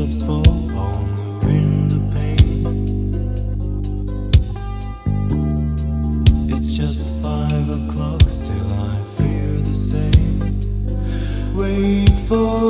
teardrops fall on the window pane. It's just five o'clock, still I feel the same. Wait for.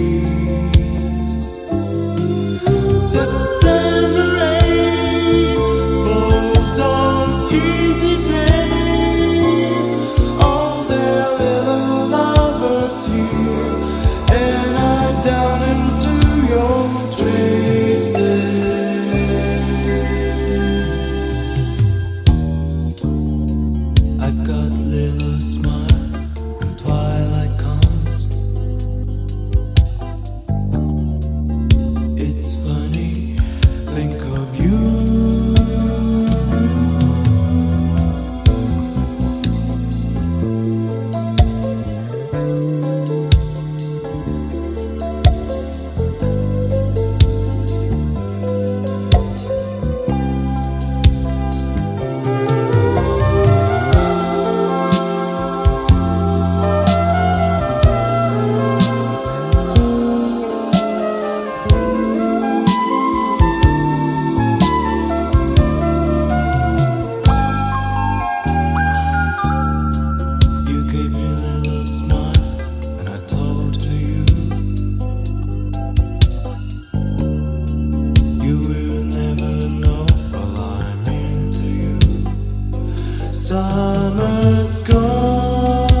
Summer's gone.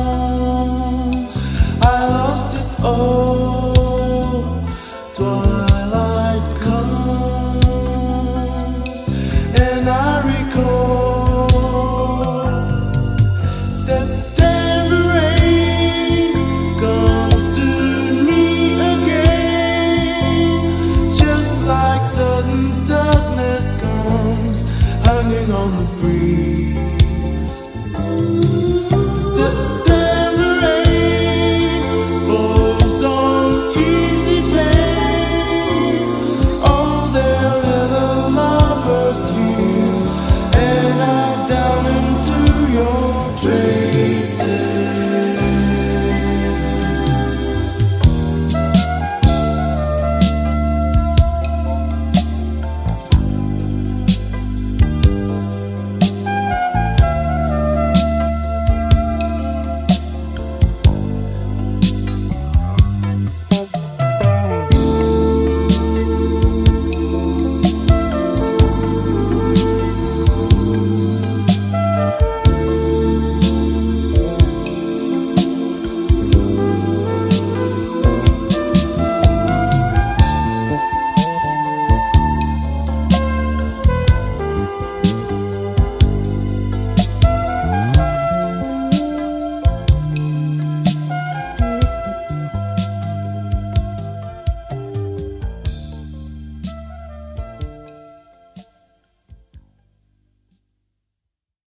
I lost it all. Twilight comes, and I recall September rain comes to me again, just like sudden sadness comes hanging on the breeze.